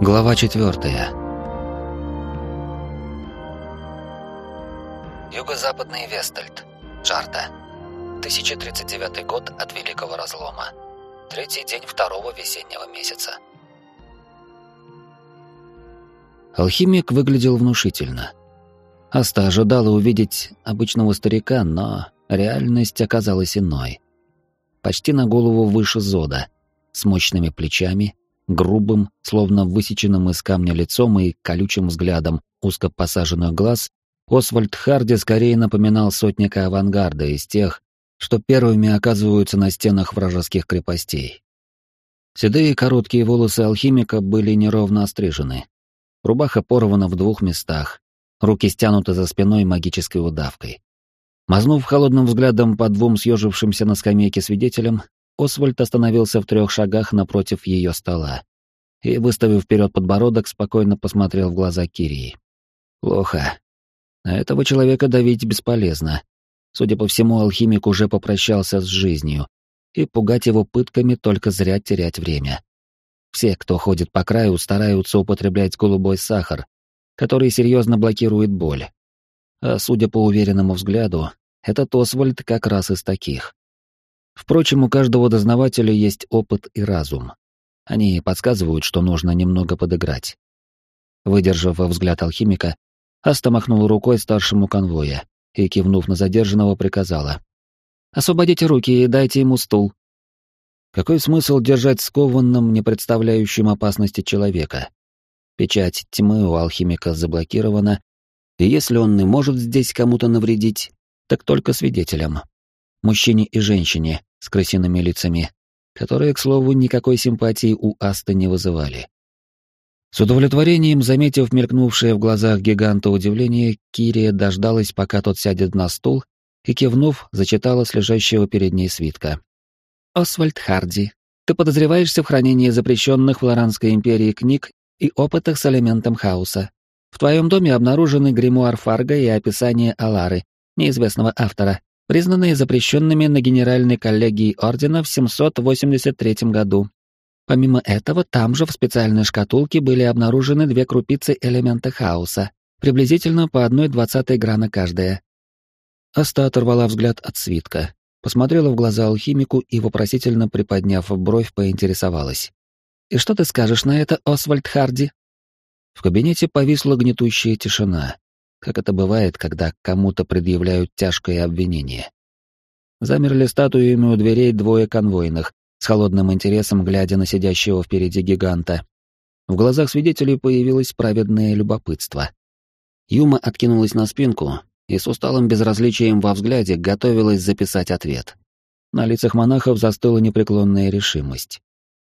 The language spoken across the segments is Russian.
Глава четвертая. Юго-западный Вестальд. Джарта. 1039 год от Великого Разлома. Третий день второго весеннего месяца. Алхимик выглядел внушительно. Аста ожидала увидеть обычного старика, но реальность оказалась иной. Почти на голову выше Зода, с мощными плечами, грубым, словно высеченным из камня лицом и колючим взглядом узко посаженных глаз, Освальд Харди скорее напоминал сотника авангарда из тех, что первыми оказываются на стенах вражеских крепостей. Седые короткие волосы алхимика были неровно острижены. Рубаха порвана в двух местах, руки стянуты за спиной магической удавкой. Мазнув холодным взглядом по двум съежившимся на скамейке свидетелям, Освальд остановился в трех шагах напротив ее стола и, выставив вперед подбородок, спокойно посмотрел в глаза Кирии. «Плохо. На этого человека давить бесполезно. Судя по всему, алхимик уже попрощался с жизнью, и пугать его пытками только зря терять время. Все, кто ходит по краю, стараются употреблять голубой сахар, который серьезно блокирует боль. А судя по уверенному взгляду, этот Освальд как раз из таких. Впрочем, у каждого дознавателя есть опыт и разум. Они подсказывают, что нужно немного подыграть. Выдержав взгляд алхимика, Аста махнула рукой старшему конвоя и, кивнув на задержанного, приказала. «Освободите руки и дайте ему стул». Какой смысл держать скованным, не представляющим опасности человека? Печать тьмы у алхимика заблокирована, и если он не может здесь кому-то навредить, так только свидетелям. Мужчине и женщине с крысиными лицами, которые, к слову, никакой симпатии у Асты не вызывали. С удовлетворением, заметив мелькнувшее в глазах гиганта удивление, Кирия дождалась, пока тот сядет на стул, и, кивнув, зачитала с лежащего перед ней свитка. «Освальд Харди, ты подозреваешься в хранении запрещенных в Лоранской империи книг и опытах с элементом хаоса. В твоем доме обнаружены гримуар Фарга и описание Алары, неизвестного автора, признанные запрещенными на Генеральной коллегии Ордена в 783 году. Помимо этого, там же в специальной шкатулке были обнаружены две крупицы элемента хаоса, приблизительно по одной двадцатой грана каждая. Аста оторвала взгляд от свитка, посмотрела в глаза алхимику и, вопросительно приподняв бровь, поинтересовалась. «И что ты скажешь на это, Освальд Харди?» В кабинете повисла гнетущая тишина, как это бывает, когда кому-то предъявляют тяжкое обвинение. Замерли статуями у дверей двое конвойных, с холодным интересом глядя на сидящего впереди гиганта. В глазах свидетелей появилось праведное любопытство. Юма откинулась на спинку и с усталым безразличием во взгляде готовилась записать ответ. На лицах монахов застыла непреклонная решимость.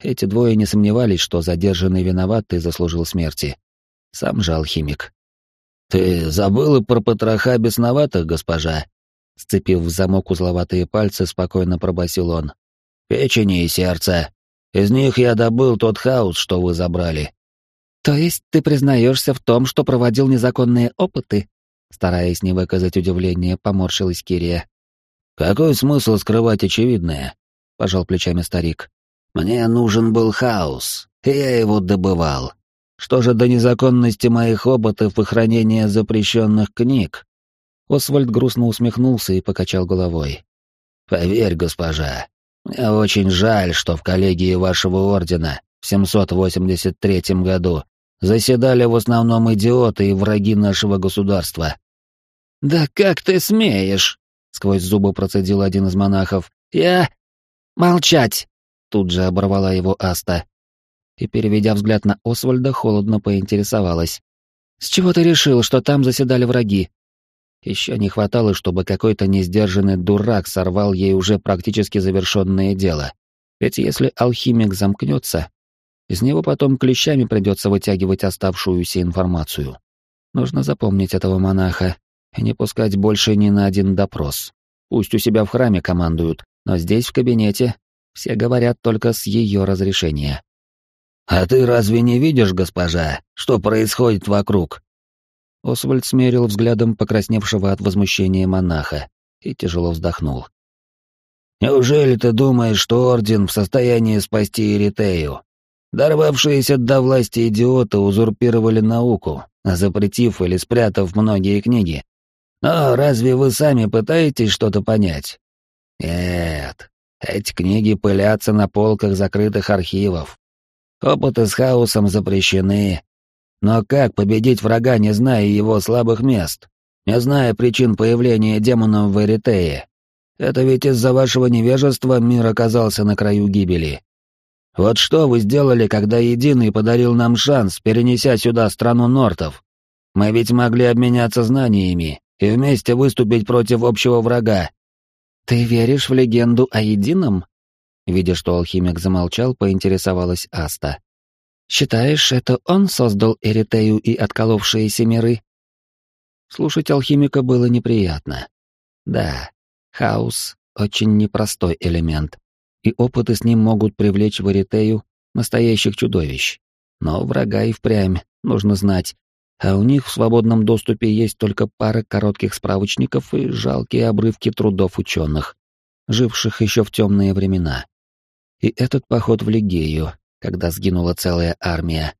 Эти двое не сомневались, что задержанный виноват и заслужил смерти. Сам же алхимик. «Ты забыла про потроха бесноватых, госпожа?» Сцепив в замок узловатые пальцы, спокойно пробасил он. «Печени и сердце. Из них я добыл тот хаос, что вы забрали». «То есть ты признаешься в том, что проводил незаконные опыты?» Стараясь не выказать удивления, поморщилась Кирия. «Какой смысл скрывать очевидное?» — пожал плечами старик. «Мне нужен был хаос, и я его добывал. Что же до незаконности моих опытов и хранения запрещенных книг?» Освальд грустно усмехнулся и покачал головой. «Поверь, госпожа, мне очень жаль, что в коллегии вашего ордена в 783 году заседали в основном идиоты и враги нашего государства». «Да как ты смеешь?» — сквозь зубы процедил один из монахов. «Я...» «Молчать!» — тут же оборвала его Аста и, переведя взгляд на Освальда, холодно поинтересовалась. «С чего ты решил, что там заседали враги?» Еще не хватало, чтобы какой-то несдержанный дурак сорвал ей уже практически завершенное дело. Ведь если алхимик замкнется, из него потом клещами придется вытягивать оставшуюся информацию. Нужно запомнить этого монаха и не пускать больше ни на один допрос. Пусть у себя в храме командуют, но здесь, в кабинете, все говорят только с ее разрешения. «А ты разве не видишь, госпожа, что происходит вокруг?» Освальд смерил взглядом покрасневшего от возмущения монаха и тяжело вздохнул. «Неужели ты думаешь, что Орден в состоянии спасти Эритею? Дорвавшиеся до власти идиоты узурпировали науку, запретив или спрятав многие книги. Но разве вы сами пытаетесь что-то понять? Нет, эти книги пылятся на полках закрытых архивов. Опыты с хаосом запрещены. Но как победить врага, не зная его слабых мест? Не зная причин появления демонов в Эритее? Это ведь из-за вашего невежества мир оказался на краю гибели. Вот что вы сделали, когда Единый подарил нам шанс, перенеся сюда страну Нортов? Мы ведь могли обменяться знаниями и вместе выступить против общего врага. Ты веришь в легенду о Едином? Видя, что алхимик замолчал, поинтересовалась Аста. Считаешь, это он создал Эритею и отколовшиеся миры? Слушать алхимика было неприятно. Да, хаос — очень непростой элемент, и опыты с ним могут привлечь в Эритею настоящих чудовищ. Но врага и впрямь нужно знать, а у них в свободном доступе есть только пара коротких справочников и жалкие обрывки трудов ученых, живших еще в темные времена. И этот поход в Лигею, когда сгинула целая армия.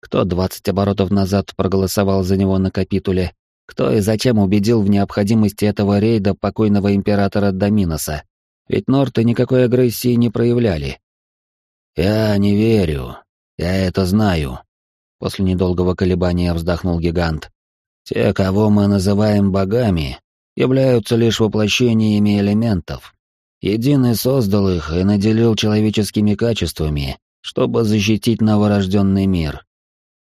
Кто двадцать оборотов назад проголосовал за него на капитуле, кто и зачем убедил в необходимости этого рейда покойного императора Доминоса? Ведь Норты никакой агрессии не проявляли. «Я не верю. Я это знаю», — после недолгого колебания вздохнул гигант. «Те, кого мы называем богами, являются лишь воплощениями элементов. Единый создал их и наделил человеческими качествами, чтобы защитить новорожденный мир.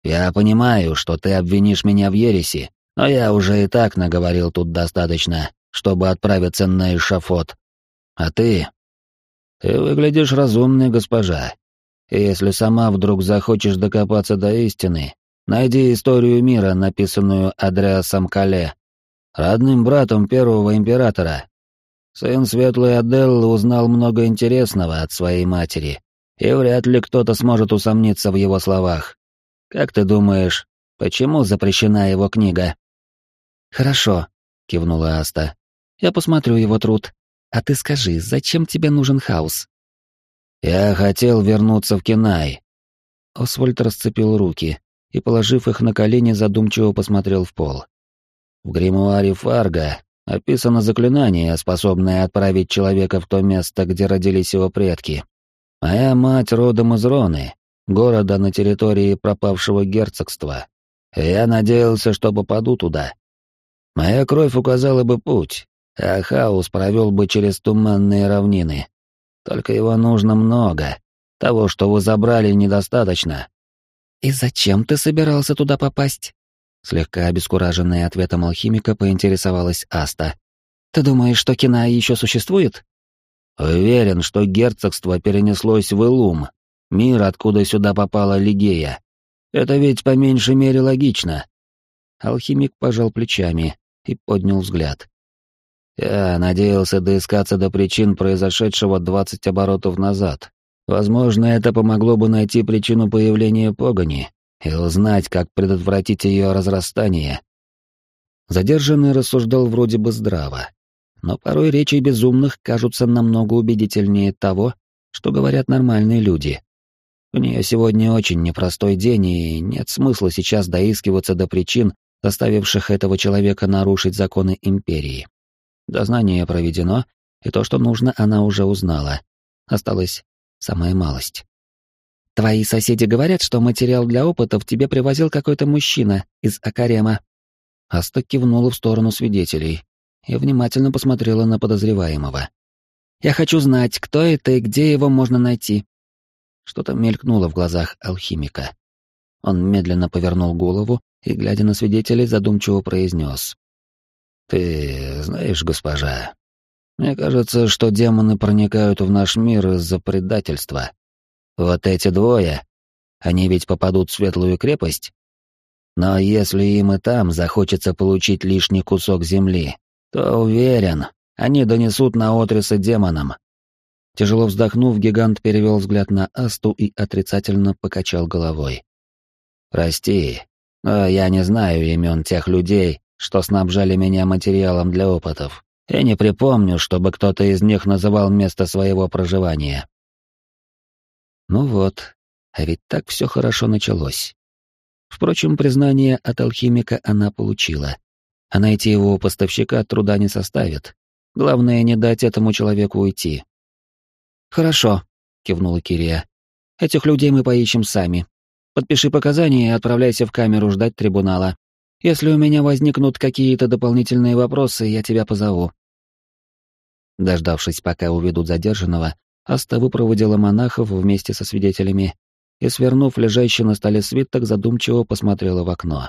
Я понимаю, что ты обвинишь меня в ереси, но я уже и так наговорил тут достаточно, чтобы отправиться на эшафот. А ты? Ты выглядишь разумной, госпожа. И если сама вдруг захочешь докопаться до истины, найди историю мира, написанную Адреасом Кале, родным братом первого императора. Сын Светлый Аделлы узнал много интересного от своей матери, и вряд ли кто-то сможет усомниться в его словах. Как ты думаешь, почему запрещена его книга? Хорошо, кивнула Аста. Я посмотрю его труд. А ты скажи, зачем тебе нужен хаос? Я хотел вернуться в Кинай. Освальд расцепил руки и, положив их на колени, задумчиво посмотрел в пол. В гримуаре Фарга описано заклинание, способное отправить человека в то место, где родились его предки. Моя мать родом из Роны, города на территории пропавшего герцогства. я надеялся, что попаду туда. Моя кровь указала бы путь, а хаос провел бы через туманные равнины. Только его нужно много. Того, что вы забрали, недостаточно. «И зачем ты собирался туда попасть?» Слегка обескураженная ответом алхимика поинтересовалась Аста. «Ты думаешь, что Кина еще существует?» «Уверен, что герцогство перенеслось в Илум, мир, откуда сюда попала Лигея. Это ведь по меньшей мере логично». Алхимик пожал плечами и поднял взгляд. «Я надеялся доискаться до причин произошедшего двадцать оборотов назад. Возможно, это помогло бы найти причину появления погони, и узнать, как предотвратить ее разрастание. Задержанный рассуждал вроде бы здраво, но порой речи безумных кажутся намного убедительнее того, что говорят нормальные люди. У нее сегодня очень непростой день, и нет смысла сейчас доискиваться до причин, заставивших этого человека нарушить законы Империи. Дознание проведено, и то, что нужно, она уже узнала. Осталась самая малость. Твои соседи говорят, что материал для опытов тебе привозил какой-то мужчина из Акарема. Аста кивнула в сторону свидетелей и внимательно посмотрела на подозреваемого. Я хочу знать, кто это и где его можно найти. Что-то мелькнуло в глазах алхимика. Он медленно повернул голову и, глядя на свидетелей, задумчиво произнес. «Ты знаешь, госпожа, мне кажется, что демоны проникают в наш мир из-за предательства. Вот эти двое, они ведь попадут в светлую крепость? Но если им и там захочется получить лишний кусок земли, то уверен, они донесут на отрисы демонам. Тяжело вздохнув, гигант перевел взгляд на Асту и отрицательно покачал головой. «Прости, но я не знаю имен тех людей, что снабжали меня материалом для опытов, и не припомню, чтобы кто-то из них называл место своего проживания. Ну вот, А ведь так все хорошо началось. Впрочем, признание от алхимика она получила. А найти его поставщика труда не составит. Главное, не дать этому человеку уйти. «Хорошо», — кивнула Кирия. «Этих людей мы поищем сами. Подпиши показания и отправляйся в камеру ждать трибунала. Если у меня возникнут какие-то дополнительные вопросы, я тебя позову». Дождавшись, пока уведут задержанного, Аста выпроводила монахов вместе со свидетелями и, свернув лежащий на столе свиток, задумчиво посмотрела в окно.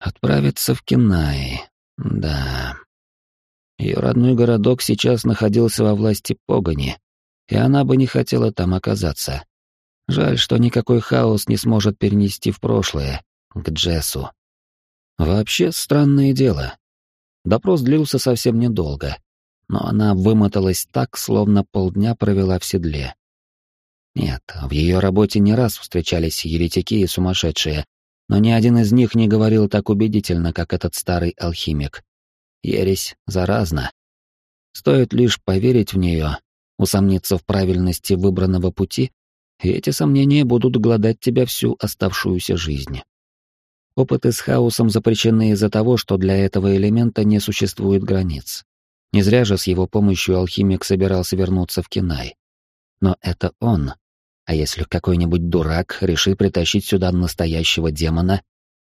Отправиться в Кинай. Да. Ее родной городок сейчас находился во власти Погони, и она бы не хотела там оказаться. Жаль, что никакой хаос не сможет перенести в прошлое, к Джессу. Вообще странное дело. Допрос длился совсем недолго, но она вымоталась так, словно полдня провела в седле. Нет, в ее работе не раз встречались еретики и сумасшедшие, но ни один из них не говорил так убедительно, как этот старый алхимик. Ересь заразна. Стоит лишь поверить в нее, усомниться в правильности выбранного пути, и эти сомнения будут гладать тебя всю оставшуюся жизнь. Опыты с хаосом запрещены из-за того, что для этого элемента не существует границ. Не зря же с его помощью алхимик собирался вернуться в Кинай. Но это он, а если какой-нибудь дурак решит притащить сюда настоящего демона?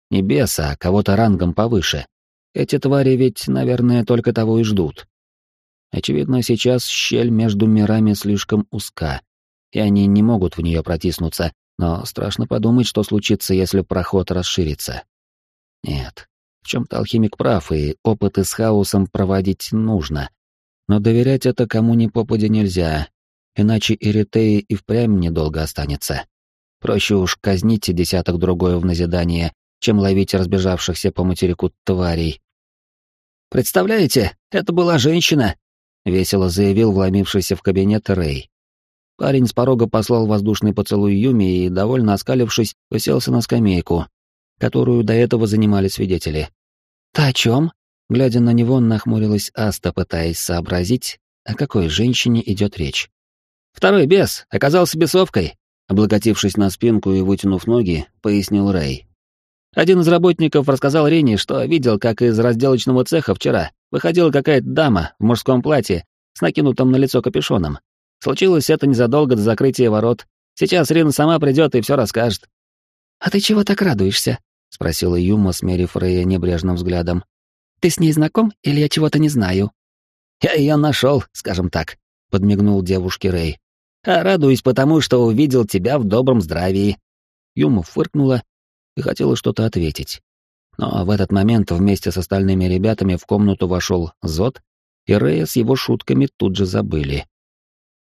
Не беса, а кого-то рангом повыше. Эти твари ведь, наверное, только того и ждут. Очевидно, сейчас щель между мирами слишком узка, и они не могут в нее протиснуться, но страшно подумать, что случится, если проход расширится. Нет, в чем-то алхимик прав, и опыты с хаосом проводить нужно. Но доверять это кому ни попадя нельзя, иначе Иритеи и впрямь недолго останется. Проще уж казнить десяток другое в назидание, чем ловить разбежавшихся по материку тварей. «Представляете, это была женщина!» — весело заявил вломившийся в кабинет Рэй. Парень с порога послал воздушный поцелуй Юми и, довольно оскалившись, уселся на скамейку, которую до этого занимали свидетели. «Ты о чем?» Глядя на него, нахмурилась Аста, пытаясь сообразить, о какой женщине идет речь. Второй бес оказался бесовкой, облокотившись на спинку и вытянув ноги, пояснил Рэй. Один из работников рассказал Рене, что видел, как из разделочного цеха вчера выходила какая-то дама в мужском платье с накинутым на лицо капюшоном. Случилось это незадолго до закрытия ворот. Сейчас Рина сама придет и все расскажет. «А ты чего так радуешься?» — спросила Юма, смерив Рэя небрежным взглядом. «Ты с ней знаком или я чего-то не знаю?» «Я ее нашел, скажем так», — подмигнул девушке Рэй а радуюсь потому, что увидел тебя в добром здравии». Юма фыркнула и хотела что-то ответить. Но в этот момент вместе с остальными ребятами в комнату вошел Зод, и Рея с его шутками тут же забыли.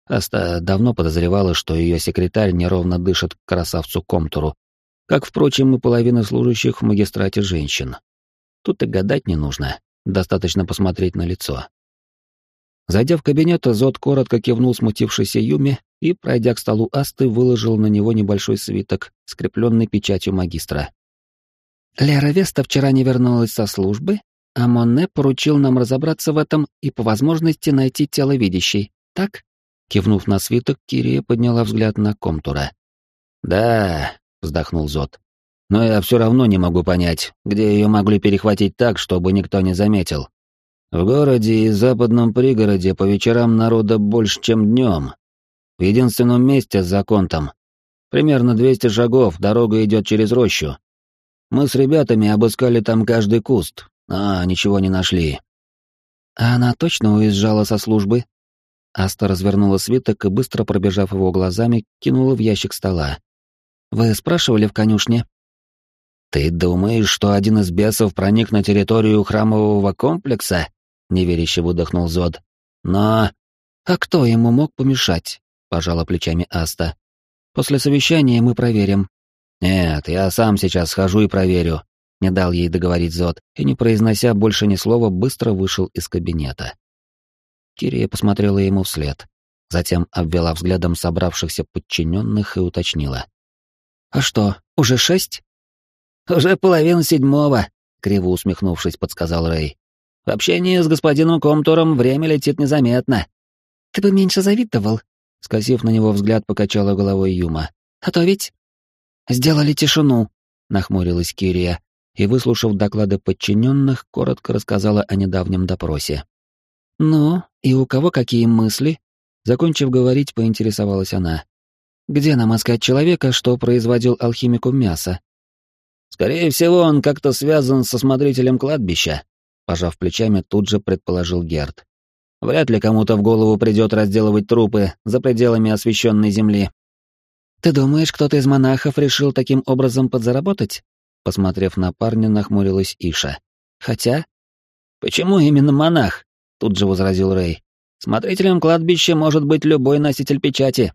Аста давно подозревала, что ее секретарь неровно дышит красавцу Комтуру, как, впрочем, и половина служащих в магистрате женщин. Тут и гадать не нужно, достаточно посмотреть на лицо. Зайдя в кабинет, Зод коротко кивнул смутившейся Юме и, пройдя к столу Асты, выложил на него небольшой свиток, скрепленный печатью магистра. «Лера Веста вчера не вернулась со службы, а Монне поручил нам разобраться в этом и по возможности найти тело видящей, так?» Кивнув на свиток, Кирия подняла взгляд на Комтура. «Да», — вздохнул Зод. «Но я все равно не могу понять, где ее могли перехватить так, чтобы никто не заметил. В городе и западном пригороде по вечерам народа больше, чем днем. В единственном месте за контом. Примерно 200 шагов, дорога идет через рощу. Мы с ребятами обыскали там каждый куст, а ничего не нашли. А она точно уезжала со службы? Аста развернула свиток и, быстро пробежав его глазами, кинула в ящик стола. «Вы спрашивали в конюшне?» «Ты думаешь, что один из бесов проник на территорию храмового комплекса?» — неверяще выдохнул Зод. «Но...» «А кто ему мог помешать?» — пожала плечами Аста. «После совещания мы проверим». «Нет, я сам сейчас схожу и проверю», — не дал ей договорить Зод, и, не произнося больше ни слова, быстро вышел из кабинета. Кирия посмотрела ему вслед, затем обвела взглядом собравшихся подчиненных и уточнила. «А что, уже шесть?» «Уже половина седьмого», — криво усмехнувшись, подсказал Рэй. В общении с господином Комтуром время летит незаметно. Ты бы меньше завидовал. Скосив на него взгляд, покачала головой Юма. А то ведь...» «Сделали тишину», — нахмурилась Кирия, и, выслушав доклады подчиненных, коротко рассказала о недавнем допросе. «Ну, и у кого какие мысли?» Закончив говорить, поинтересовалась она. «Где нам искать человека, что производил алхимику мясо?» «Скорее всего, он как-то связан со смотрителем кладбища», пожав плечами, тут же предположил Герд. «Вряд ли кому-то в голову придет разделывать трупы за пределами освещенной земли». «Ты думаешь, кто-то из монахов решил таким образом подзаработать?» Посмотрев на парня, нахмурилась Иша. «Хотя...» «Почему именно монах?» — тут же возразил Рэй. «Смотрителем кладбища может быть любой носитель печати».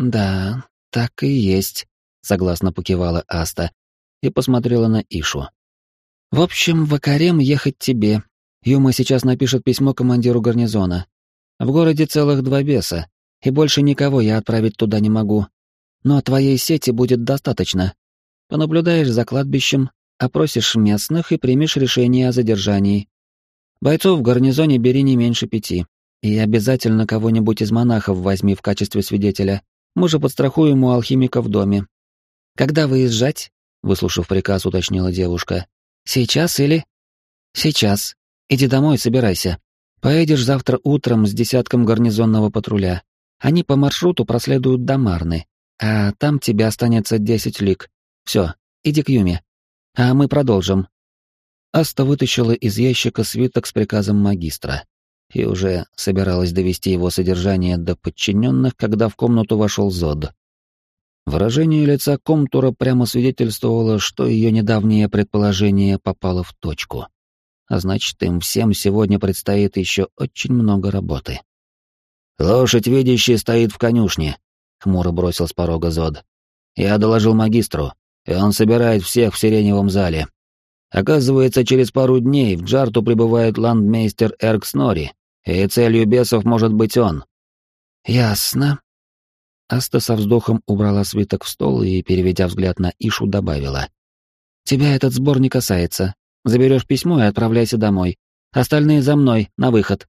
«Да, так и есть», — согласно покивала Аста и посмотрела на Ишу. «В общем, в Акарем ехать тебе. Юма сейчас напишет письмо командиру гарнизона. В городе целых два беса, и больше никого я отправить туда не могу. Но твоей сети будет достаточно. Понаблюдаешь за кладбищем, опросишь местных и примешь решение о задержании. Бойцов в гарнизоне бери не меньше пяти. И обязательно кого-нибудь из монахов возьми в качестве свидетеля. Мы же подстрахуем у алхимика в доме. Когда выезжать? Выслушав приказ, уточнила девушка. Сейчас или? Сейчас. Иди домой, собирайся. Поедешь завтра утром с десятком гарнизонного патруля. Они по маршруту проследуют до Марны, а там тебе останется десять лик. Все, иди к Юме. А мы продолжим. Аста вытащила из ящика свиток с приказом магистра и уже собиралась довести его содержание до подчиненных, когда в комнату вошел Зод. Выражение лица Комтура прямо свидетельствовало, что ее недавнее предположение попало в точку. А значит, им всем сегодня предстоит еще очень много работы. «Лошадь видящая стоит в конюшне», — хмуро бросил с порога Зод. «Я доложил магистру и он собирает всех в сиреневом зале. Оказывается, через пару дней в Джарту прибывает ландмейстер Эрк Снори, и целью бесов может быть он. Ясно. Аста со вздохом убрала свиток в стол и, переведя взгляд на Ишу, добавила. «Тебя этот сбор не касается. Заберешь письмо и отправляйся домой. Остальные за мной, на выход».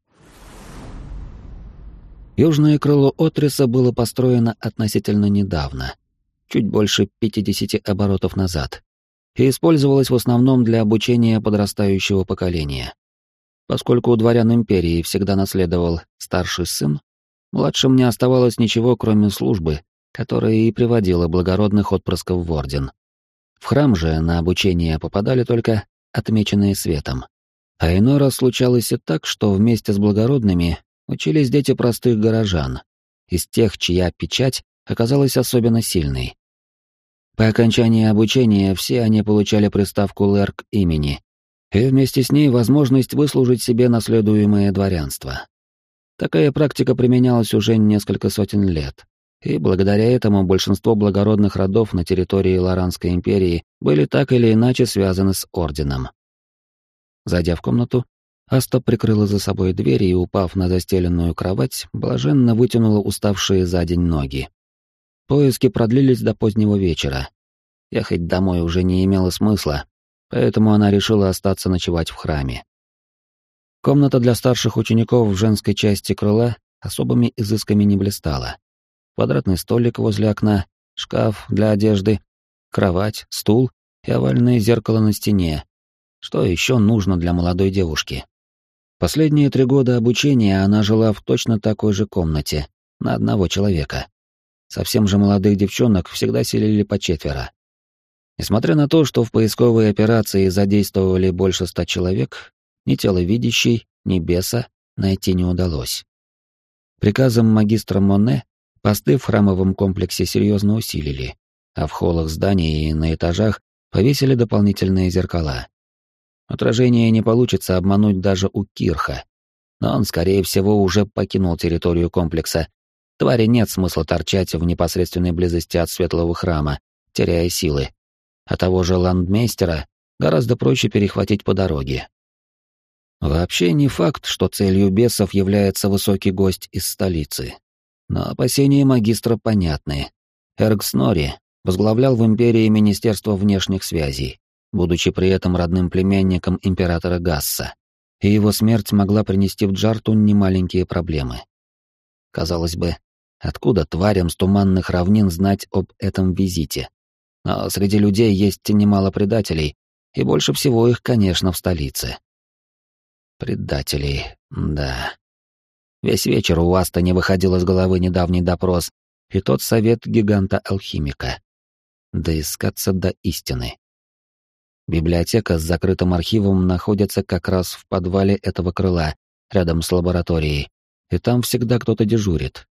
Южное крыло Отриса было построено относительно недавно чуть больше 50 оборотов назад, и использовалась в основном для обучения подрастающего поколения. Поскольку у дворян империи всегда наследовал старший сын, младшим не оставалось ничего, кроме службы, которая и приводила благородных отпрысков в орден. В храм же на обучение попадали только отмеченные светом. А иной раз случалось и так, что вместе с благородными учились дети простых горожан, из тех, чья печать оказалась особенно сильной. По окончании обучения все они получали приставку «Лерк» имени, и вместе с ней возможность выслужить себе наследуемое дворянство. Такая практика применялась уже несколько сотен лет, и благодаря этому большинство благородных родов на территории Лоранской империи были так или иначе связаны с орденом. Зайдя в комнату, Аста прикрыла за собой дверь и, упав на застеленную кровать, блаженно вытянула уставшие за день ноги. Поиски продлились до позднего вечера. Ехать домой уже не имело смысла, поэтому она решила остаться ночевать в храме. Комната для старших учеников в женской части крыла особыми изысками не блистала. Квадратный столик возле окна, шкаф для одежды, кровать, стул и овальное зеркало на стене. Что еще нужно для молодой девушки? Последние три года обучения она жила в точно такой же комнате, на одного человека. Совсем же молодых девчонок всегда селили по четверо. Несмотря на то, что в поисковой операции задействовали больше ста человек, ни теловидящей, ни беса найти не удалось. Приказом магистра Моне посты в храмовом комплексе серьезно усилили, а в холлах зданий и на этажах повесили дополнительные зеркала. Отражение не получится обмануть даже у Кирха, но он, скорее всего, уже покинул территорию комплекса Твари нет смысла торчать в непосредственной близости от светлого храма, теряя силы. А того же ландмейстера гораздо проще перехватить по дороге. Вообще не факт, что целью бесов является высокий гость из столицы. Но опасения магистра понятны. Эрг Снори возглавлял в империи Министерство внешних связей, будучи при этом родным племянником императора Гасса, и его смерть могла принести в Джарту немаленькие проблемы. Казалось бы, Откуда тварям с туманных равнин знать об этом визите? Но среди людей есть немало предателей, и больше всего их, конечно, в столице. Предателей, да. Весь вечер у Аста не выходил из головы недавний допрос и тот совет гиганта-алхимика. Доискаться до истины. Библиотека с закрытым архивом находится как раз в подвале этого крыла, рядом с лабораторией, и там всегда кто-то дежурит.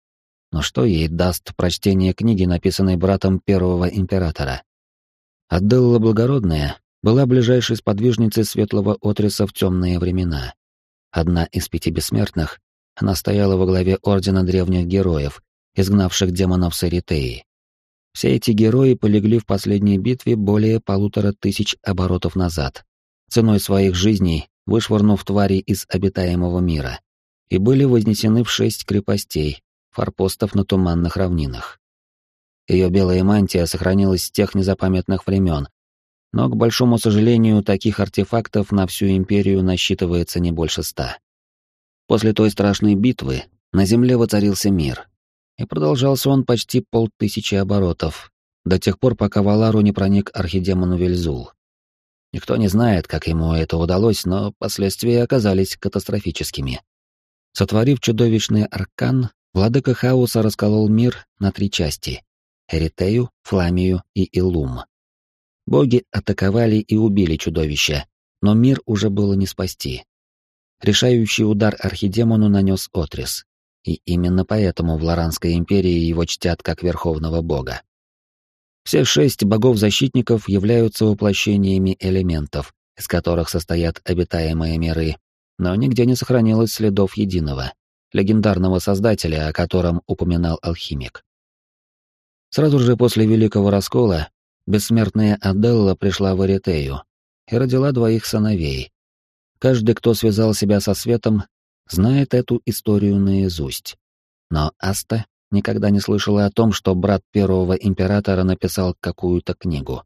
Но что ей даст прочтение книги, написанной братом первого императора? Адделла Благородная была ближайшей сподвижницей светлого отриса в темные времена. Одна из пяти бессмертных, она стояла во главе Ордена Древних Героев, изгнавших демонов с Эритеи. Все эти герои полегли в последней битве более полутора тысяч оборотов назад, ценой своих жизней вышвырнув твари из обитаемого мира, и были вознесены в шесть крепостей, форпостов на туманных равнинах. Ее белая мантия сохранилась с тех незапамятных времен, но, к большому сожалению, таких артефактов на всю империю насчитывается не больше ста. После той страшной битвы на Земле воцарился мир, и продолжался он почти полтысячи оборотов, до тех пор, пока в Алару не проник архидемон Вельзул. Никто не знает, как ему это удалось, но последствия оказались катастрофическими. Сотворив чудовищный аркан, владыка хаоса расколол мир на три части — Эритею, Фламию и Илум. Боги атаковали и убили чудовище, но мир уже было не спасти. Решающий удар архидемону нанес Отрис, и именно поэтому в Лоранской империи его чтят как верховного бога. Все шесть богов-защитников являются воплощениями элементов, из которых состоят обитаемые миры, но нигде не сохранилось следов единого, легендарного создателя, о котором упоминал алхимик. Сразу же после Великого Раскола бессмертная Аделла пришла в Эритею и родила двоих сыновей. Каждый, кто связал себя со светом, знает эту историю наизусть. Но Аста никогда не слышала о том, что брат первого императора написал какую-то книгу.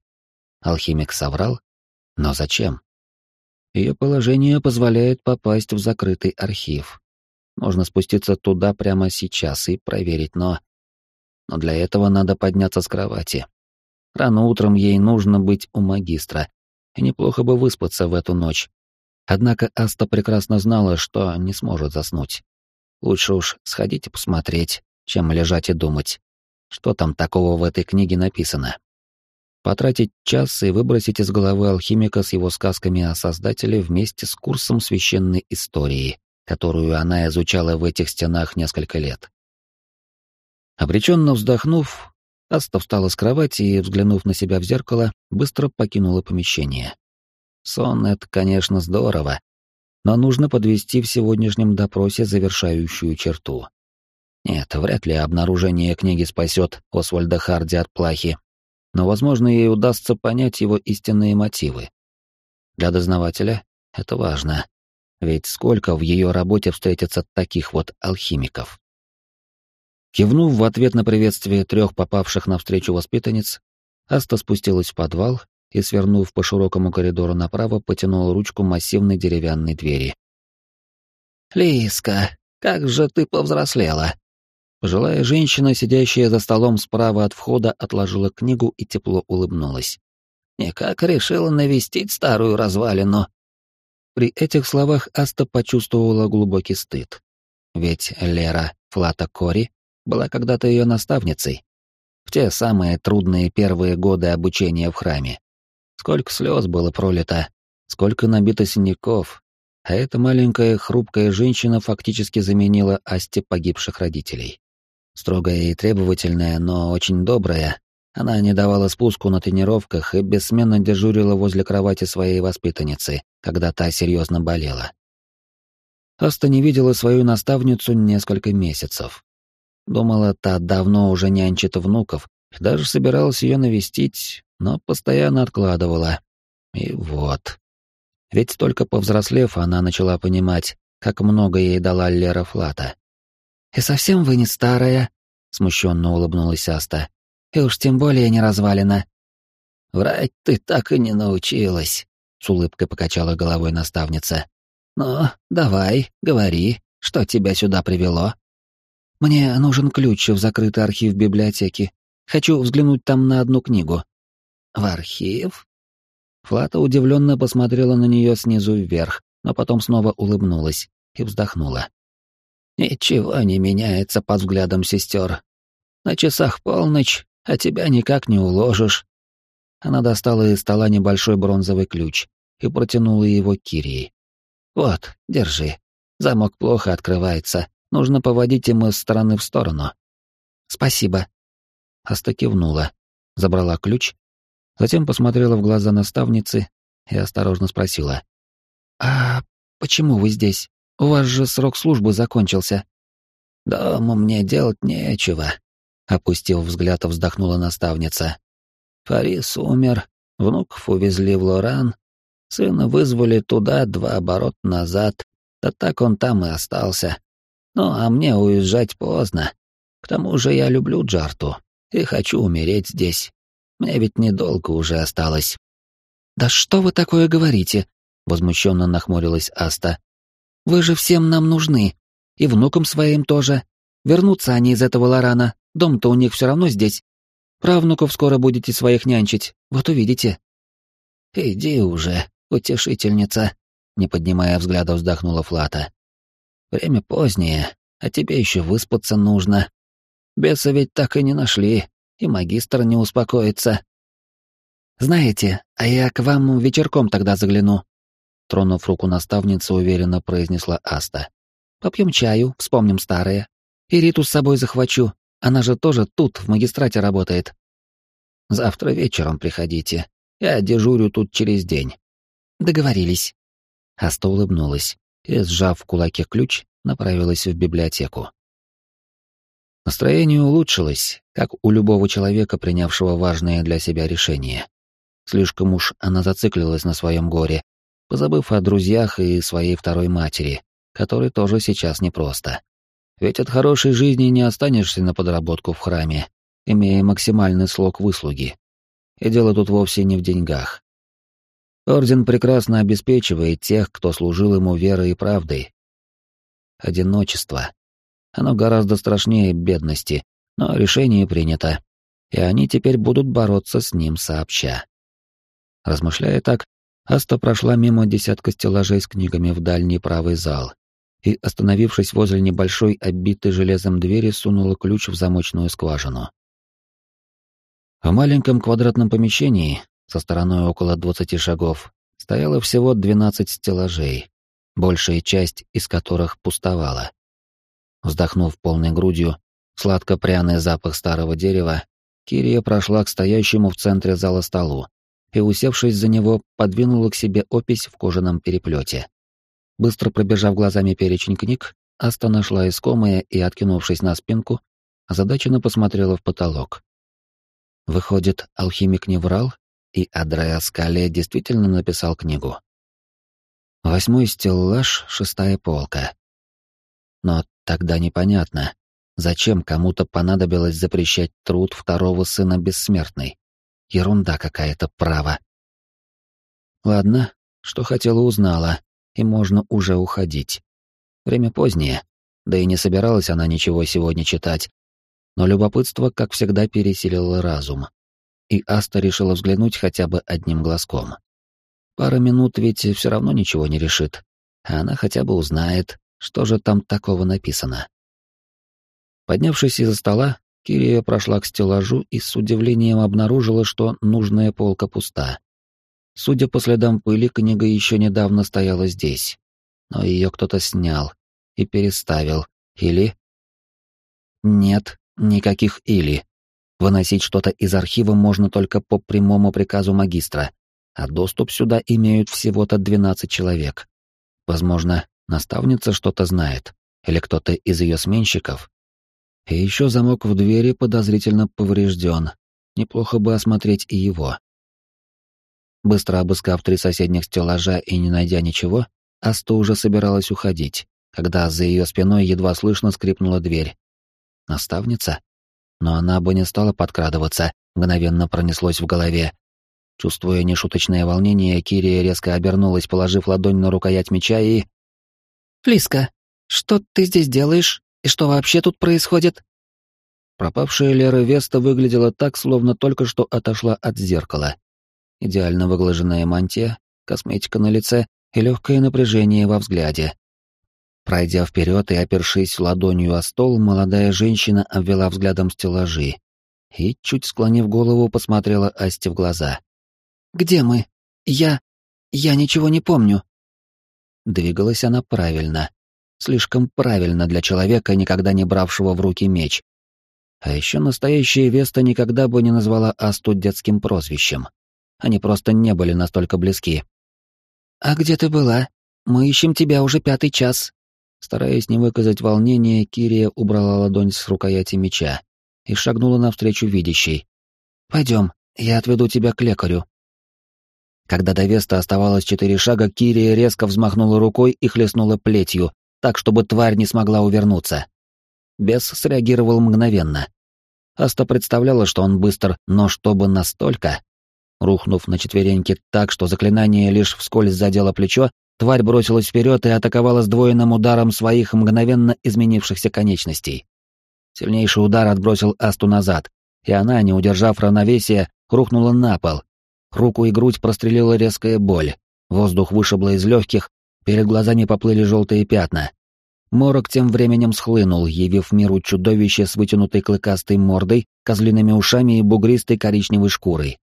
Алхимик соврал? Но зачем? Ее положение позволяет попасть в закрытый архив. Можно спуститься туда прямо сейчас и проверить, но... Но для этого надо подняться с кровати. Рано утром ей нужно быть у магистра, и неплохо бы выспаться в эту ночь. Однако Аста прекрасно знала, что не сможет заснуть. Лучше уж сходить и посмотреть, чем лежать и думать, что там такого в этой книге написано. Потратить час и выбросить из головы алхимика с его сказками о Создателе вместе с курсом священной истории, которую она изучала в этих стенах несколько лет. Обреченно вздохнув, Аста встала с кровати и, взглянув на себя в зеркало, быстро покинула помещение. Сон — это, конечно, здорово, но нужно подвести в сегодняшнем допросе завершающую черту. Нет, вряд ли обнаружение книги спасет Освальда Харди от плахи, но, возможно, ей удастся понять его истинные мотивы. Для дознавателя это важно, ведь сколько в ее работе встретится таких вот алхимиков. Кивнув в ответ на приветствие трех попавших навстречу воспитанниц, Аста спустилась в подвал и, свернув по широкому коридору направо, потянула ручку массивной деревянной двери. «Лиска, как же ты повзрослела!» Пожилая женщина, сидящая за столом справа от входа, отложила книгу и тепло улыбнулась. «Никак решила навестить старую развалину». При этих словах Аста почувствовала глубокий стыд. Ведь Лера Флата Кори была когда-то ее наставницей. В те самые трудные первые годы обучения в храме. Сколько слез было пролито, сколько набито синяков, а эта маленькая хрупкая женщина фактически заменила Асте погибших родителей. Строгая и требовательная, но очень добрая, она не давала спуску на тренировках и бессменно дежурила возле кровати своей воспитанницы, когда та серьезно болела. Аста не видела свою наставницу несколько месяцев. Думала, та давно уже нянчит внуков, даже собиралась ее навестить, но постоянно откладывала. И вот. Ведь только повзрослев, она начала понимать, как много ей дала Лера Флата. «И совсем вы не старая», — смущенно улыбнулась Аста. «И уж тем более не развалина». «Врать ты так и не научилась», — с улыбкой покачала головой наставница. «Ну, давай, говори, что тебя сюда привело?» Мне нужен ключ в закрытый архив библиотеки. Хочу взглянуть там на одну книгу». «В архив?» Флата удивленно посмотрела на нее снизу вверх, но потом снова улыбнулась и вздохнула. «Ничего не меняется под взглядом сестер. На часах полночь, а тебя никак не уложишь». Она достала из стола небольшой бронзовый ключ и протянула его Кирии. «Вот, держи. Замок плохо открывается. Нужно поводить им из стороны в сторону». «Спасибо». Аста кивнула, забрала ключ, затем посмотрела в глаза наставницы и осторожно спросила. «А почему вы здесь? У вас же срок службы закончился». «Дома мне делать нечего», — опустив взгляд, вздохнула наставница. «Фарис умер, внуков увезли в Лоран, сына вызвали туда два оборота назад, да так он там и остался. Ну, а мне уезжать поздно. К тому же я люблю Джарту и хочу умереть здесь. Мне ведь недолго уже осталось». «Да что вы такое говорите?» возмущенно нахмурилась Аста. Вы же всем нам нужны. И внукам своим тоже. Вернутся они из этого Лорана. Дом-то у них все равно здесь. Правнуков скоро будете своих нянчить. Вот увидите. Иди уже, утешительница, не поднимая взгляда, вздохнула Флата. Время позднее, а тебе еще выспаться нужно. Беса ведь так и не нашли, и магистр не успокоится. Знаете, а я к вам вечерком тогда загляну. Тронув руку наставницы, уверенно произнесла Аста. «Попьем чаю, вспомним старое. И Риту с собой захвачу. Она же тоже тут, в магистрате работает. Завтра вечером приходите. Я дежурю тут через день». «Договорились». Аста улыбнулась и, сжав в кулаке ключ, направилась в библиотеку. Настроение улучшилось, как у любого человека, принявшего важное для себя решение. Слишком уж она зациклилась на своем горе позабыв о друзьях и своей второй матери, которой тоже сейчас непросто. Ведь от хорошей жизни не останешься на подработку в храме, имея максимальный слог выслуги. И дело тут вовсе не в деньгах. Орден прекрасно обеспечивает тех, кто служил ему верой и правдой. Одиночество. Оно гораздо страшнее бедности, но решение принято, и они теперь будут бороться с ним сообща. Размышляя так, Аста прошла мимо десятка стеллажей с книгами в дальний правый зал и, остановившись возле небольшой, обитой железом двери, сунула ключ в замочную скважину. В маленьком квадратном помещении, со стороной около двадцати шагов, стояло всего двенадцать стеллажей, большая часть из которых пустовала. Вздохнув полной грудью, сладко-пряный запах старого дерева, Кирия прошла к стоящему в центре зала столу и, усевшись за него, подвинула к себе опись в кожаном переплете. Быстро пробежав глазами перечень книг, Аста нашла искомое и, откинувшись на спинку, озадаченно посмотрела в потолок. Выходит, алхимик не врал, и Адреас Кале действительно написал книгу. Восьмой стеллаж, шестая полка. Но тогда непонятно, зачем кому-то понадобилось запрещать труд второго сына бессмертной. Ерунда какая-то, право. Ладно, что хотела узнала, и можно уже уходить. Время позднее, да и не собиралась она ничего сегодня читать, но любопытство, как всегда, пересилило разум. И Аста решила взглянуть хотя бы одним глазком. Пара минут ведь все равно ничего не решит, а она хотя бы узнает, что же там такого написано. Поднявшись из-за стола, Кирия прошла к стеллажу и с удивлением обнаружила, что нужная полка пуста. Судя по следам пыли, книга еще недавно стояла здесь. Но ее кто-то снял и переставил. Или... Нет, никаких «или». Выносить что-то из архива можно только по прямому приказу магистра, а доступ сюда имеют всего-то 12 человек. Возможно, наставница что-то знает, или кто-то из ее сменщиков, и еще замок в двери подозрительно поврежден. Неплохо бы осмотреть и его. Быстро обыскав три соседних стеллажа и не найдя ничего, Аста уже собиралась уходить, когда за ее спиной едва слышно скрипнула дверь. Наставница? Но она бы не стала подкрадываться, мгновенно пронеслось в голове. Чувствуя нешуточное волнение, Кирия резко обернулась, положив ладонь на рукоять меча и... «Флиска, что ты здесь делаешь?» И что вообще тут происходит?» Пропавшая Лера Веста выглядела так, словно только что отошла от зеркала. Идеально выглаженная мантия, косметика на лице и легкое напряжение во взгляде. Пройдя вперед и опершись ладонью о стол, молодая женщина обвела взглядом стеллажи и, чуть склонив голову, посмотрела Асте в глаза. «Где мы? Я... я ничего не помню». Двигалась она правильно. Слишком правильно для человека, никогда не бравшего в руки меч. А еще настоящая Веста никогда бы не назвала Асту детским прозвищем. Они просто не были настолько близки. «А где ты была? Мы ищем тебя уже пятый час». Стараясь не выказать волнения, Кирия убрала ладонь с рукояти меча и шагнула навстречу видящей. «Пойдем, я отведу тебя к лекарю». Когда до Веста оставалось четыре шага, Кирия резко взмахнула рукой и хлестнула плетью, так, чтобы тварь не смогла увернуться. Бес среагировал мгновенно. Аста представляла, что он быстр, но чтобы настолько... Рухнув на четвереньки так, что заклинание лишь вскользь задело плечо, тварь бросилась вперед и атаковала сдвоенным ударом своих мгновенно изменившихся конечностей. Сильнейший удар отбросил Асту назад, и она, не удержав равновесия, рухнула на пол. Руку и грудь прострелила резкая боль, воздух вышибло из легких, перед глазами поплыли желтые пятна. Морок тем временем схлынул, явив миру чудовище с вытянутой клыкастой мордой, козлиными ушами и бугристой коричневой шкурой.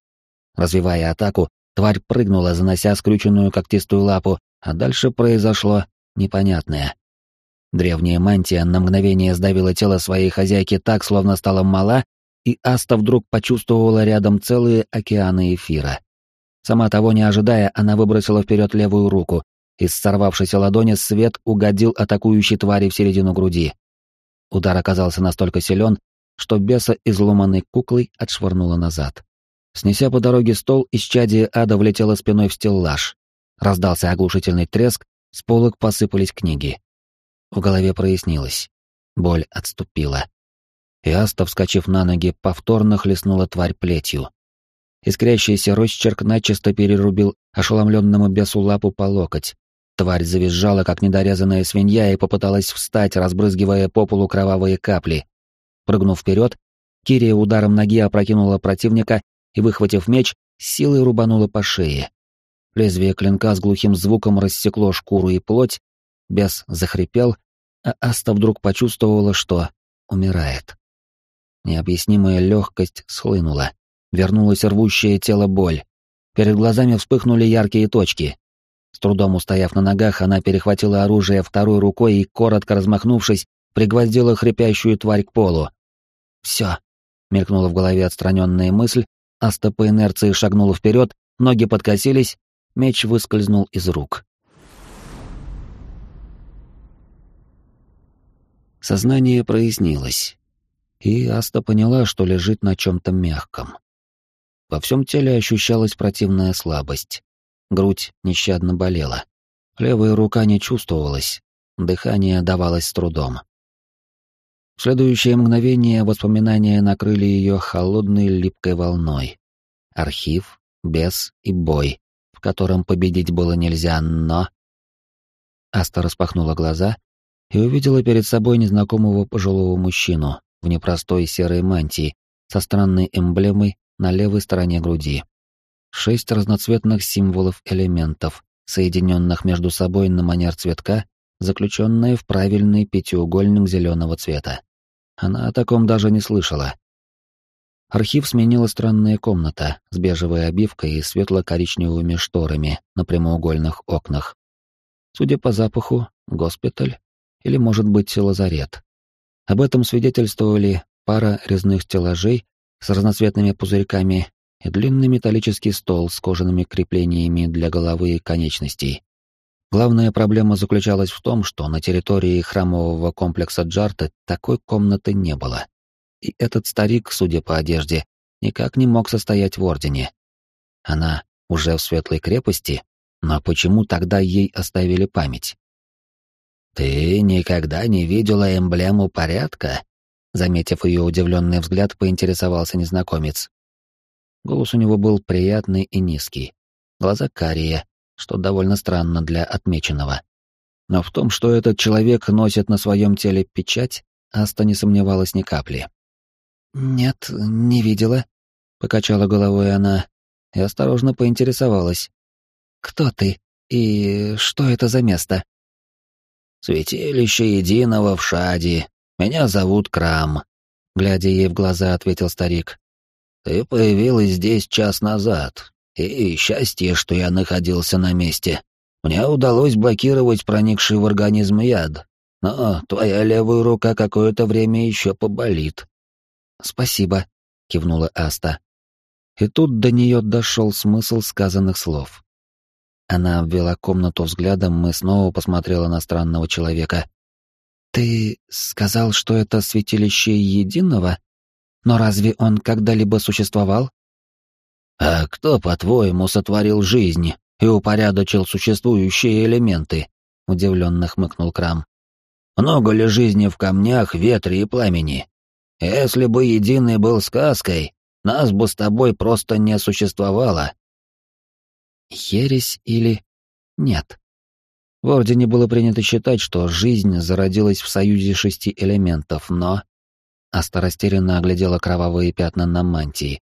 Развивая атаку, тварь прыгнула, занося скрюченную когтистую лапу, а дальше произошло непонятное. Древняя мантия на мгновение сдавила тело своей хозяйки так, словно стала мала, и Аста вдруг почувствовала рядом целые океаны эфира. Сама того не ожидая, она выбросила вперед левую руку. Из сорвавшейся ладони свет угодил атакующей твари в середину груди. Удар оказался настолько силен, что беса изломанной куклой отшвырнула назад. Снеся по дороге стол, исчадие ада влетело спиной в стеллаж. Раздался оглушительный треск, с полок посыпались книги. В голове прояснилось. Боль отступила. И Аста, вскочив на ноги, повторно хлестнула тварь плетью. Искрящийся росчерк начисто перерубил ошеломленному бесу лапу по локоть. Тварь завизжала, как недорезанная свинья, и попыталась встать, разбрызгивая по полу кровавые капли. Прыгнув вперед, Кирия ударом ноги опрокинула противника и, выхватив меч, силой рубанула по шее. Лезвие клинка с глухим звуком рассекло шкуру и плоть, бес захрипел, а Аста вдруг почувствовала, что умирает. Необъяснимая легкость схлынула, вернулась рвущее тело боль. Перед глазами вспыхнули яркие точки. С трудом устояв на ногах, она перехватила оружие второй рукой и, коротко размахнувшись, пригвоздила хрипящую тварь к полу. «Все», — мелькнула в голове отстраненная мысль, Аста по инерции шагнула вперед, ноги подкосились, меч выскользнул из рук. Сознание прояснилось, и Аста поняла, что лежит на чем-то мягком. Во всем теле ощущалась противная слабость. Грудь нещадно болела. Левая рука не чувствовалась, дыхание давалось с трудом. В следующее мгновение воспоминания накрыли ее холодной липкой волной. Архив, бес и бой, в котором победить было нельзя, но... Аста распахнула глаза и увидела перед собой незнакомого пожилого мужчину в непростой серой мантии со странной эмблемой на левой стороне груди. Шесть разноцветных символов элементов, соединенных между собой на манер цветка, заключенные в правильный пятиугольник зеленого цвета. Она о таком даже не слышала. Архив сменила странная комната с бежевой обивкой и светло-коричневыми шторами на прямоугольных окнах. Судя по запаху, госпиталь или, может быть, лазарет. Об этом свидетельствовали пара резных стеллажей с разноцветными пузырьками и длинный металлический стол с кожаными креплениями для головы и конечностей. Главная проблема заключалась в том, что на территории храмового комплекса Джарта такой комнаты не было. И этот старик, судя по одежде, никак не мог состоять в Ордене. Она уже в Светлой крепости, но почему тогда ей оставили память? «Ты никогда не видела эмблему порядка?» Заметив ее удивленный взгляд, поинтересовался незнакомец. Голос у него был приятный и низкий. Глаза карие, что довольно странно для отмеченного. Но в том, что этот человек носит на своем теле печать, Аста не сомневалась ни капли. «Нет, не видела», — покачала головой она и осторожно поинтересовалась. «Кто ты и что это за место?» «Святилище единого в Шаде. Меня зовут Крам», — глядя ей в глаза, ответил старик. «Ты появилась здесь час назад, и счастье, что я находился на месте. Мне удалось блокировать проникший в организм яд, но твоя левая рука какое-то время еще поболит». «Спасибо», — кивнула Аста. И тут до нее дошел смысл сказанных слов. Она обвела комнату взглядом и снова посмотрела на странного человека. «Ты сказал, что это святилище единого? Но разве он когда-либо существовал?» «А кто, по-твоему, сотворил жизнь и упорядочил существующие элементы?» — удивленно хмыкнул Крам. «Много ли жизни в камнях, ветре и пламени? Если бы единый был сказкой, нас бы с тобой просто не существовало». Ересь или... нет. В Ордене было принято считать, что жизнь зародилась в союзе шести элементов, но... Аста растерянно оглядела кровавые пятна на мантии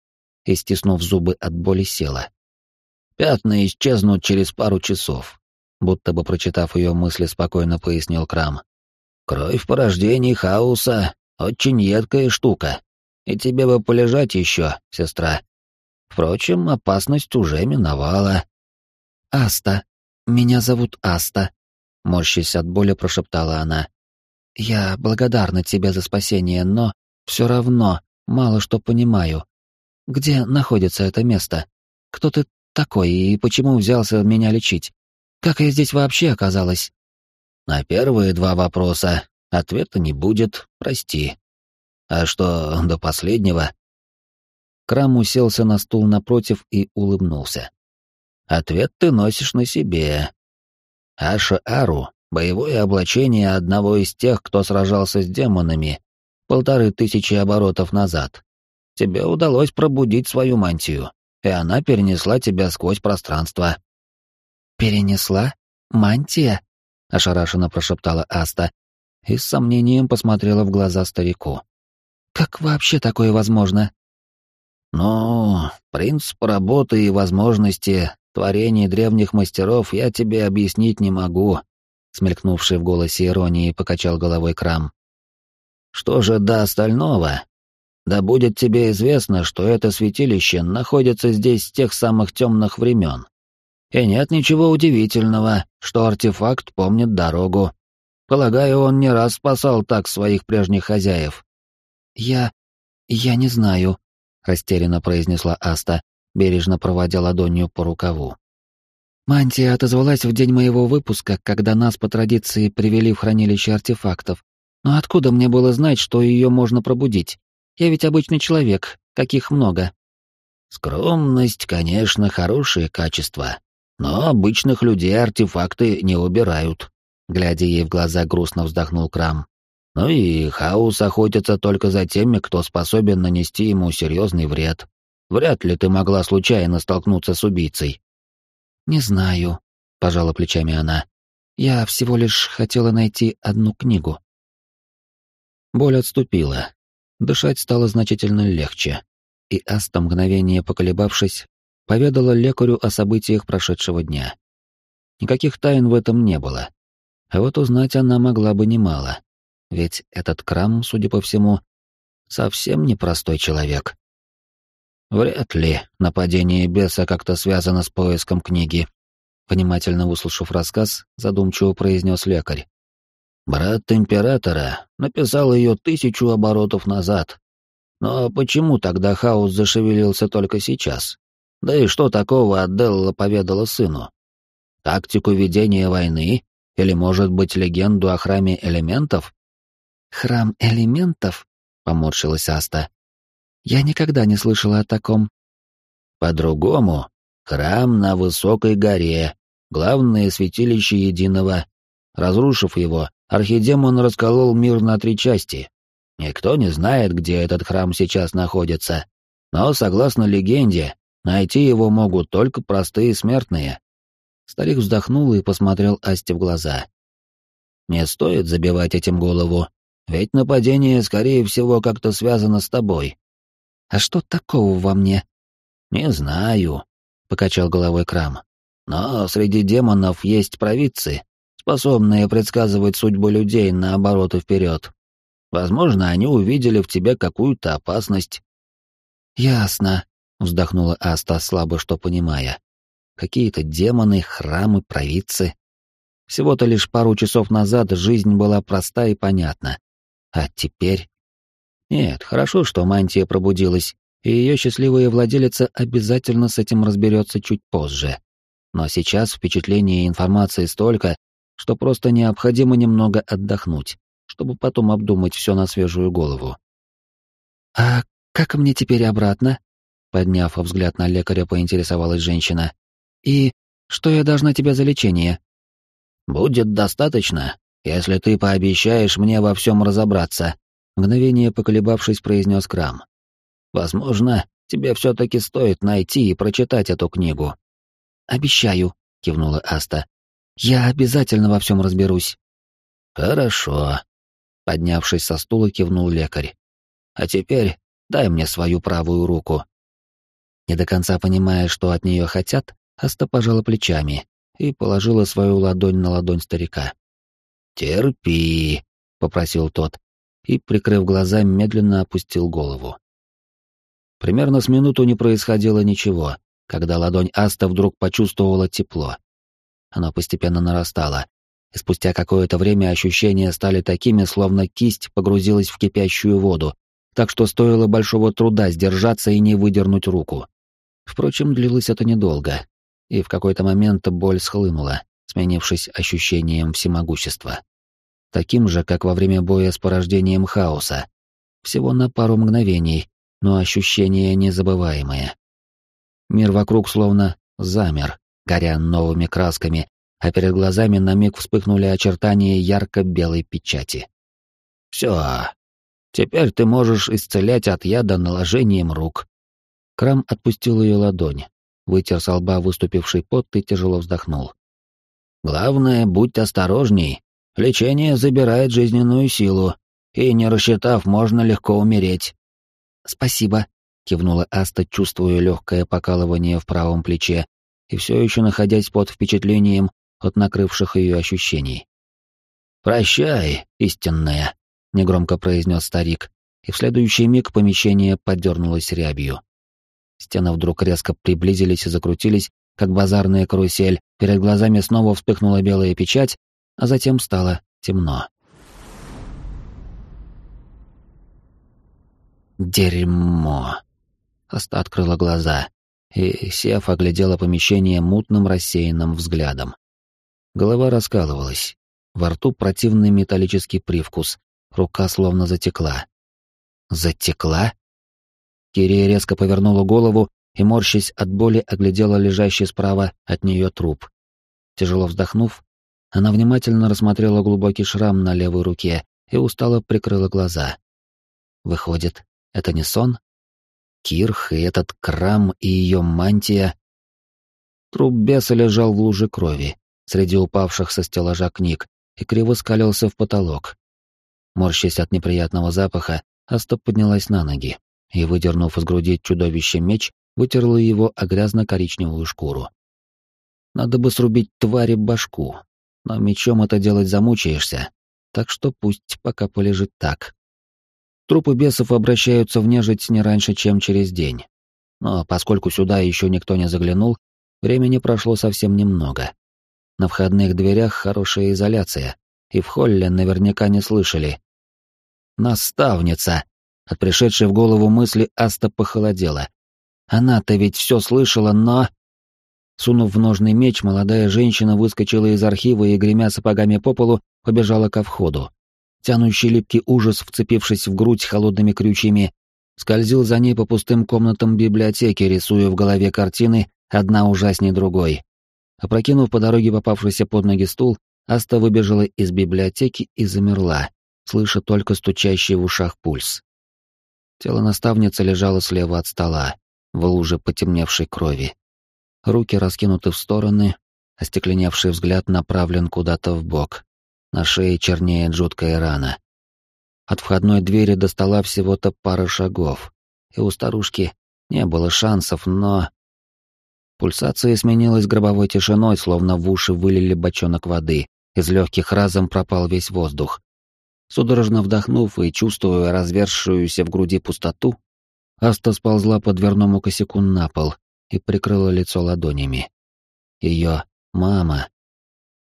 и, стиснув зубы от боли, села. «Пятна исчезнут через пару часов», будто бы прочитав ее мысли, спокойно пояснил Крам. «Кровь порождений хаоса — очень едкая штука, и тебе бы полежать еще, сестра. Впрочем, опасность уже миновала». «Аста, меня зовут Аста», — морщась от боли прошептала она. «Я благодарна тебе за спасение, но все равно мало что понимаю. Где находится это место? Кто ты такой и почему взялся меня лечить? Как я здесь вообще оказалась?» «На первые два вопроса ответа не будет, прости. А что до последнего?» Крам уселся на стул напротив и улыбнулся. «Ответ ты носишь на себе. Аша Ару — боевое облачение одного из тех, кто сражался с демонами полторы тысячи оборотов назад. Тебе удалось пробудить свою мантию, и она перенесла тебя сквозь пространство». «Перенесла? Мантия?» — ошарашенно прошептала Аста и с сомнением посмотрела в глаза старику. «Как вообще такое возможно?» «Ну, принцип работы и возможности творений древних мастеров я тебе объяснить не могу», смелькнувший в голосе иронии покачал головой Крам. «Что же до остального? Да будет тебе известно, что это святилище находится здесь с тех самых темных времен. И нет ничего удивительного, что артефакт помнит дорогу. Полагаю, он не раз спасал так своих прежних хозяев. «Я... я не знаю», — растерянно произнесла Аста, бережно проводя ладонью по рукаву. Мантия отозвалась в день моего выпуска, когда нас по традиции привели в хранилище артефактов. Но откуда мне было знать, что ее можно пробудить? Я ведь обычный человек, каких много. Скромность, конечно, хорошее качество, но обычных людей артефакты не убирают. Глядя ей в глаза, грустно вздохнул Крам. Ну и хаос охотится только за теми, кто способен нанести ему серьезный вред. Вряд ли ты могла случайно столкнуться с убийцей. Не знаю, пожала плечами она. Я всего лишь хотела найти одну книгу. Боль отступила. Дышать стало значительно легче. И Аста, мгновение поколебавшись, поведала лекарю о событиях прошедшего дня. Никаких тайн в этом не было. А вот узнать она могла бы немало. Ведь этот Крам, судя по всему, совсем непростой человек. Вряд ли нападение беса как-то связано с поиском книги. Внимательно выслушав рассказ, задумчиво произнес лекарь. Брат императора написал ее тысячу оборотов назад. Но почему тогда хаос зашевелился только сейчас? Да и что такого Аделла поведала сыну? Тактику ведения войны? Или, может быть, легенду о храме элементов? «Храм элементов?» — поморщилась Аста. Я никогда не слышала о таком. По-другому, храм на высокой горе, главное святилище единого. Разрушив его, архидемон расколол мир на три части. Никто не знает, где этот храм сейчас находится. Но, согласно легенде, найти его могут только простые смертные. Старик вздохнул и посмотрел Асте в глаза. Не стоит забивать этим голову. Ведь нападение, скорее всего, как-то связано с тобой. А что такого во мне? Не знаю, покачал головой Крам. Но среди демонов есть провидцы, способные предсказывать судьбу людей наоборот и вперед. Возможно, они увидели в тебе какую-то опасность. Ясно, вздохнула Аста, слабо что понимая. Какие-то демоны, храмы, провидцы. Всего-то лишь пару часов назад жизнь была проста и понятна. А теперь... Нет, хорошо, что мантия пробудилась, и ее счастливая владелица обязательно с этим разберется чуть позже. Но сейчас впечатления и информации столько, что просто необходимо немного отдохнуть, чтобы потом обдумать все на свежую голову. «А как мне теперь обратно?» Подняв взгляд на лекаря, поинтересовалась женщина. «И что я должна тебе за лечение?» «Будет достаточно, если ты пообещаешь мне во всем разобраться», мгновение поколебавшись, произнес Крам. «Возможно, тебе все-таки стоит найти и прочитать эту книгу». «Обещаю», — кивнула Аста. «Я обязательно во всем разберусь». «Хорошо», — поднявшись со стула, кивнул лекарь. «А теперь дай мне свою правую руку». Не до конца понимая, что от нее хотят, Аста пожала плечами и положила свою ладонь на ладонь старика. «Терпи», — попросил тот, и, прикрыв глаза, медленно опустил голову. Примерно с минуту не происходило ничего, когда ладонь Аста вдруг почувствовала тепло. Оно постепенно нарастало, и спустя какое-то время ощущения стали такими, словно кисть погрузилась в кипящую воду, так что стоило большого труда сдержаться и не выдернуть руку. Впрочем, длилось это недолго, и в какой-то момент боль схлынула, сменившись ощущением всемогущества. Таким же, как во время боя с порождением хаоса. Всего на пару мгновений, но ощущение незабываемое. Мир вокруг словно замер, горя новыми красками, а перед глазами на миг вспыхнули очертания ярко-белой печати. «Все, теперь ты можешь исцелять от яда наложением рук». Крам отпустил ее ладонь, вытер с лба выступивший пот и тяжело вздохнул. «Главное, будь осторожней. Лечение забирает жизненную силу, и, не рассчитав, можно легко умереть». «Спасибо», — кивнула Аста, чувствуя легкое покалывание в правом плече и все еще находясь под впечатлением от накрывших ее ощущений. «Прощай, истинная», — негромко произнес старик, и в следующий миг помещение подернулось рябью. Стены вдруг резко приблизились и закрутились, как базарная карусель, перед глазами снова вспыхнула белая печать, а затем стало темно. Дерьмо. Аста открыла глаза, и, сев, оглядела помещение мутным рассеянным взглядом. Голова раскалывалась, во рту противный металлический привкус, рука словно затекла. Затекла? Кирия резко повернула голову и, морщась от боли, оглядела лежащий справа от нее труп. Тяжело вздохнув, она внимательно рассмотрела глубокий шрам на левой руке и устало прикрыла глаза. Выходит, это не сон? Кирх и этот крам и ее мантия. Труп беса лежал в луже крови, среди упавших со стеллажа книг, и криво скалился в потолок. Морщась от неприятного запаха, Аста поднялась на ноги и, выдернув из груди чудовище меч, вытерла его о грязно-коричневую шкуру. Надо бы срубить твари башку, но мечом это делать замучаешься, так что пусть пока полежит так. Трупы бесов обращаются в нежить не раньше, чем через день. Но поскольку сюда еще никто не заглянул, времени прошло совсем немного. На входных дверях хорошая изоляция, и в холле наверняка не слышали. «Наставница!» От пришедшей в голову мысли Аста похолодела. Она-то ведь все слышала, но... Сунув в ножный меч, молодая женщина выскочила из архива и, гремя сапогами по полу, побежала ко входу. Тянущий липкий ужас, вцепившись в грудь холодными крючьями, скользил за ней по пустым комнатам библиотеки, рисуя в голове картины, одна ужаснее другой. Опрокинув по дороге попавшийся под ноги стул, Аста выбежала из библиотеки и замерла, слыша только стучащий в ушах пульс. Тело наставницы лежало слева от стола, в луже потемневшей крови. Руки раскинуты в стороны, остекленевший взгляд направлен куда-то в бок. На шее чернеет жуткая рана. От входной двери до стола всего-то пара шагов, и у старушки не было шансов, но... Пульсация сменилась гробовой тишиной, словно в уши вылили бочонок воды, из легких разом пропал весь воздух. Судорожно вдохнув и чувствуя развершуюся в груди пустоту, Аста сползла по дверному косяку на пол и прикрыла лицо ладонями. Ее мама,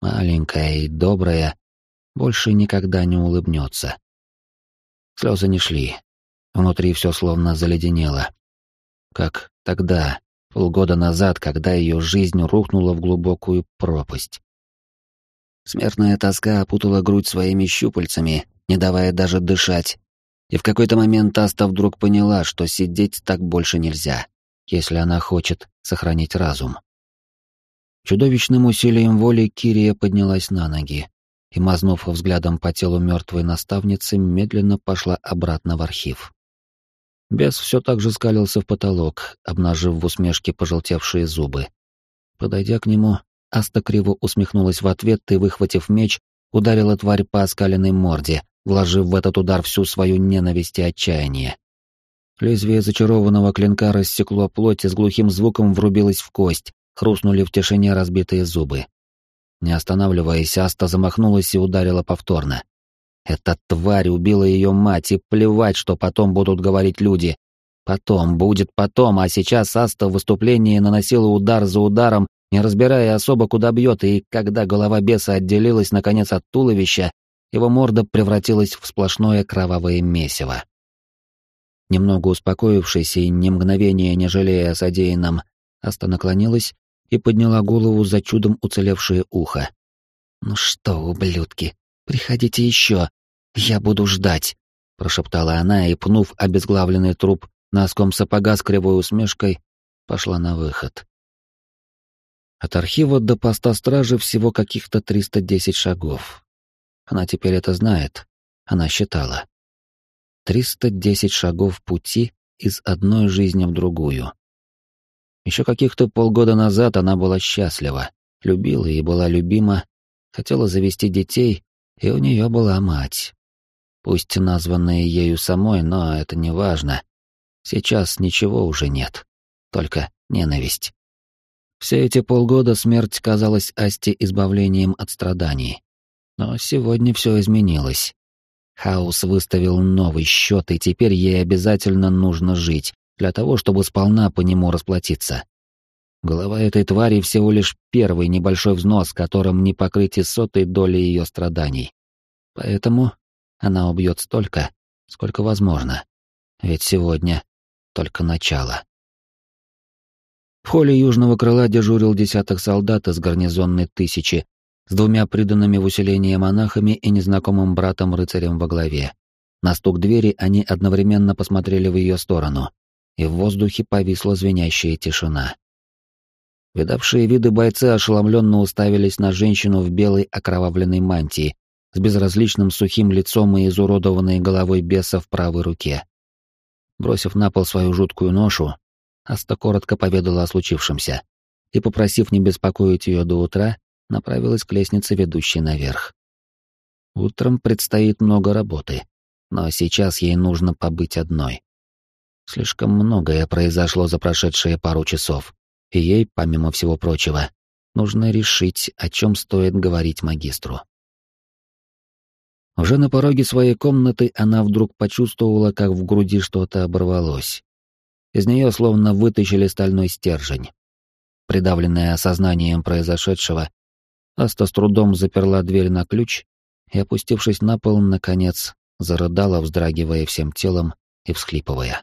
маленькая и добрая, больше никогда не улыбнется. Слезы не шли. Внутри все словно заледенело. Как тогда, полгода назад, когда ее жизнь рухнула в глубокую пропасть. Смертная тоска опутала грудь своими щупальцами, не давая даже дышать. И в какой-то момент Аста вдруг поняла, что сидеть так больше нельзя, если она хочет сохранить разум. Чудовищным усилием воли Кирия поднялась на ноги и, мазнув взглядом по телу мертвой наставницы, медленно пошла обратно в архив. Бес все так же скалился в потолок, обнажив в усмешке пожелтевшие зубы. Подойдя к нему, Аста криво усмехнулась в ответ и, выхватив меч, ударила тварь по оскаленной морде, вложив в этот удар всю свою ненависть и отчаяние. Лезвие зачарованного клинка рассекло плоть и с глухим звуком врубилось в кость, хрустнули в тишине разбитые зубы. Не останавливаясь, Аста замахнулась и ударила повторно. Эта тварь убила ее мать, и плевать, что потом будут говорить люди. Потом, будет потом, а сейчас Аста в выступлении наносила удар за ударом, не разбирая особо, куда бьет, и когда голова беса отделилась, наконец, от туловища, его морда превратилась в сплошное кровавое месиво. Немного успокоившись и ни мгновения не жалея о содеянном, Аста наклонилась и подняла голову за чудом уцелевшее ухо. «Ну что, ублюдки, приходите еще, я буду ждать», — прошептала она и, пнув обезглавленный труп носком сапога с кривой усмешкой, пошла на выход. От архива до поста стражи всего каких-то 310 шагов. Она теперь это знает, она считала. 310 шагов пути из одной жизни в другую. Еще каких-то полгода назад она была счастлива, любила и была любима, хотела завести детей, и у нее была мать. Пусть названная ею самой, но это не важно. Сейчас ничего уже нет, только ненависть. Все эти полгода смерть казалась Асте избавлением от страданий. Но сегодня все изменилось. Хаос выставил новый счет, и теперь ей обязательно нужно жить, для того, чтобы сполна по нему расплатиться. Голова этой твари всего лишь первый небольшой взнос, которым не покрыть и сотой доли ее страданий. Поэтому она убьет столько, сколько возможно. Ведь сегодня только начало. В холле южного крыла дежурил десяток солдат из гарнизонной тысячи с двумя приданными в усиление монахами и незнакомым братом-рыцарем во главе. На стук двери они одновременно посмотрели в ее сторону и в воздухе повисла звенящая тишина. Видавшие виды бойцы ошеломленно уставились на женщину в белой окровавленной мантии с безразличным сухим лицом и изуродованной головой беса в правой руке. Бросив на пол свою жуткую ношу, Аста коротко поведала о случившемся и, попросив не беспокоить ее до утра, направилась к лестнице, ведущей наверх. Утром предстоит много работы, но сейчас ей нужно побыть одной. Слишком многое произошло за прошедшие пару часов, и ей, помимо всего прочего, нужно решить, о чем стоит говорить магистру. Уже на пороге своей комнаты она вдруг почувствовала, как в груди что-то оборвалось. Из нее словно вытащили стальной стержень. Придавленная осознанием произошедшего, Аста с трудом заперла дверь на ключ и, опустившись на пол, наконец, зарыдала, вздрагивая всем телом и всхлипывая.